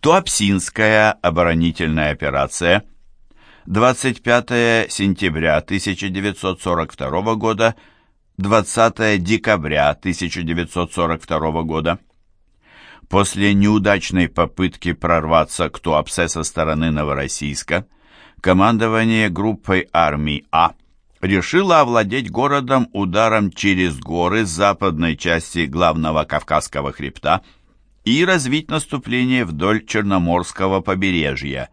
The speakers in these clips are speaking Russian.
Туапсинская оборонительная операция. 25 сентября 1942 года. 20 декабря 1942 года. После неудачной попытки прорваться к Туапсе со стороны Новороссийска, командование группой армий А решило овладеть городом ударом через горы западной части главного Кавказского хребта и развить наступление вдоль Черноморского побережья.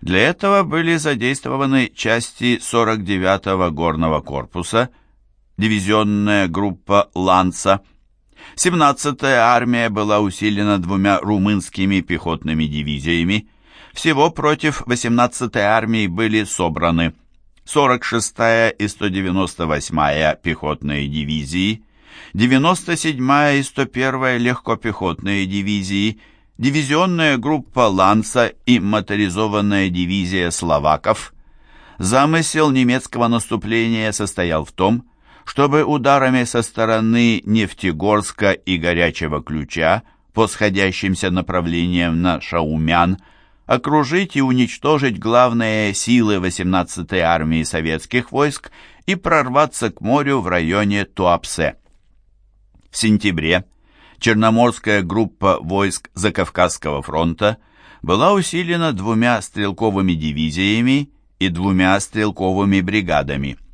Для этого были задействованы части 49-го горного корпуса, дивизионная группа «Ланца», 17-я армия была усилена двумя румынскими пехотными дивизиями. Всего против 18-й армии были собраны 46-я и 198-я пехотные дивизии, 97-я и 101-я легкопехотные дивизии, дивизионная группа «Ланца» и моторизованная дивизия «Словаков». Замысел немецкого наступления состоял в том, чтобы ударами со стороны Нефтегорска и Горячего Ключа по сходящимся направлениям на Шаумян окружить и уничтожить главные силы 18-й армии советских войск и прорваться к морю в районе Туапсе. В сентябре Черноморская группа войск Закавказского фронта была усилена двумя стрелковыми дивизиями и двумя стрелковыми бригадами –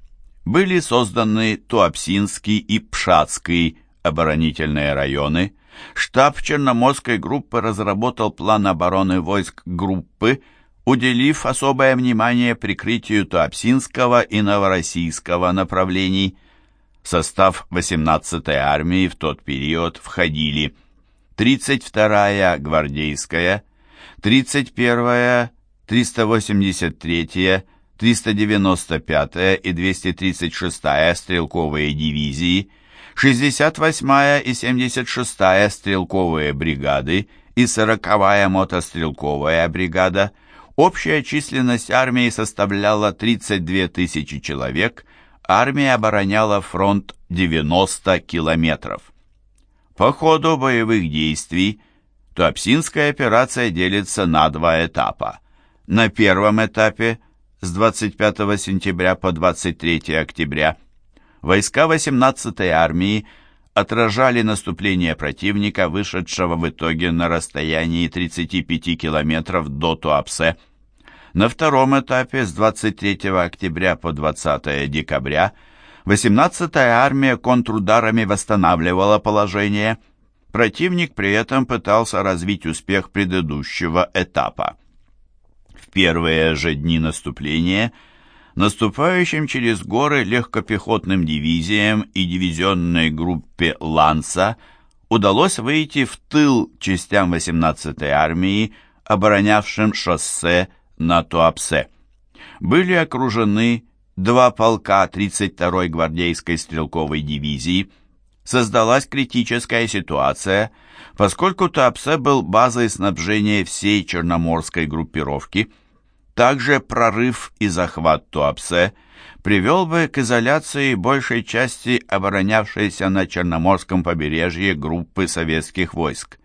были созданы Туапсинский и Пшатский оборонительные районы. Штаб Черноморской группы разработал план обороны войск группы, уделив особое внимание прикрытию Туапсинского и Новороссийского направлений. В состав 18-й армии в тот период входили 32-я гвардейская, 31-я, 383-я, 395-я и 236-я стрелковые дивизии, 68-я и 76-я стрелковые бригады и 40-я мотострелковая бригада. Общая численность армии составляла 32 тысячи человек, армия обороняла фронт 90 километров. По ходу боевых действий Туапсинская операция делится на два этапа. На первом этапе с 25 сентября по 23 октября войска 18-й армии отражали наступление противника, вышедшего в итоге на расстоянии 35 километров до Туапсе. На втором этапе с 23 октября по 20 декабря 18-я армия контрударами восстанавливала положение. Противник при этом пытался развить успех предыдущего этапа первые же дни наступления наступающим через горы легкопехотным дивизиям и дивизионной группе «Ланса» удалось выйти в тыл частям 18-й армии, оборонявшим шоссе на Туапсе. Были окружены два полка 32-й гвардейской стрелковой дивизии. Создалась критическая ситуация, поскольку Туапсе был базой снабжения всей черноморской группировки – также прорыв и захват Туапсе привел бы к изоляции большей части оборонявшейся на Черноморском побережье группы советских войск.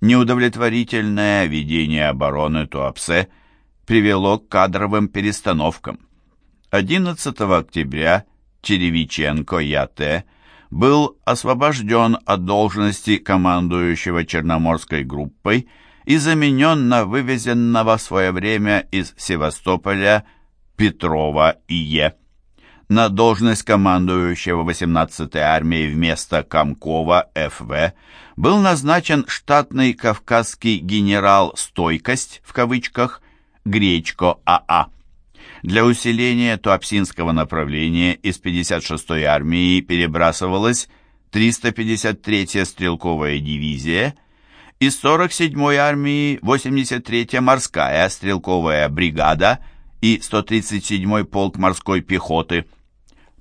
Неудовлетворительное ведение обороны Туапсе привело к кадровым перестановкам. 11 октября Черевиченко Я.Т. был освобожден от должности командующего Черноморской группой и заменен на вывезенного в свое время из Севастополя Петрова И.Е. На должность командующего 18-й армией вместо Комкова Ф.В. был назначен штатный кавказский генерал «Стойкость» в кавычках Гречко А.А. Для усиления Туапсинского направления из 56-й армии перебрасывалась 353-я стрелковая дивизия – из 47-й армии 83-я морская стрелковая бригада и 137-й полк морской пехоты.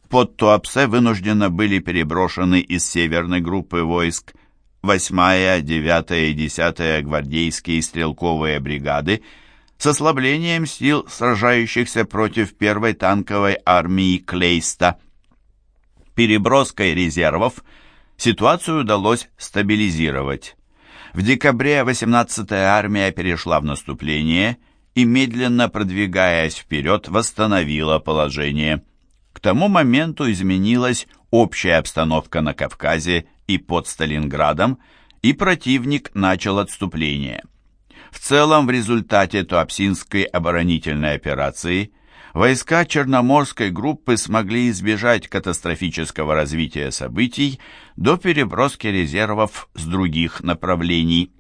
Под Туапсе вынужденно были переброшены из северной группы войск 8-я, 9-я и 10-я гвардейские стрелковые бригады с ослаблением сил сражающихся против первой танковой армии Клейста. Переброской резервов ситуацию удалось стабилизировать. В декабре 18-я армия перешла в наступление и, медленно продвигаясь вперед, восстановила положение. К тому моменту изменилась общая обстановка на Кавказе и под Сталинградом, и противник начал отступление. В целом, в результате Туапсинской оборонительной операции войска Черноморской группы смогли избежать катастрофического развития событий до переброски резервов с других направлений.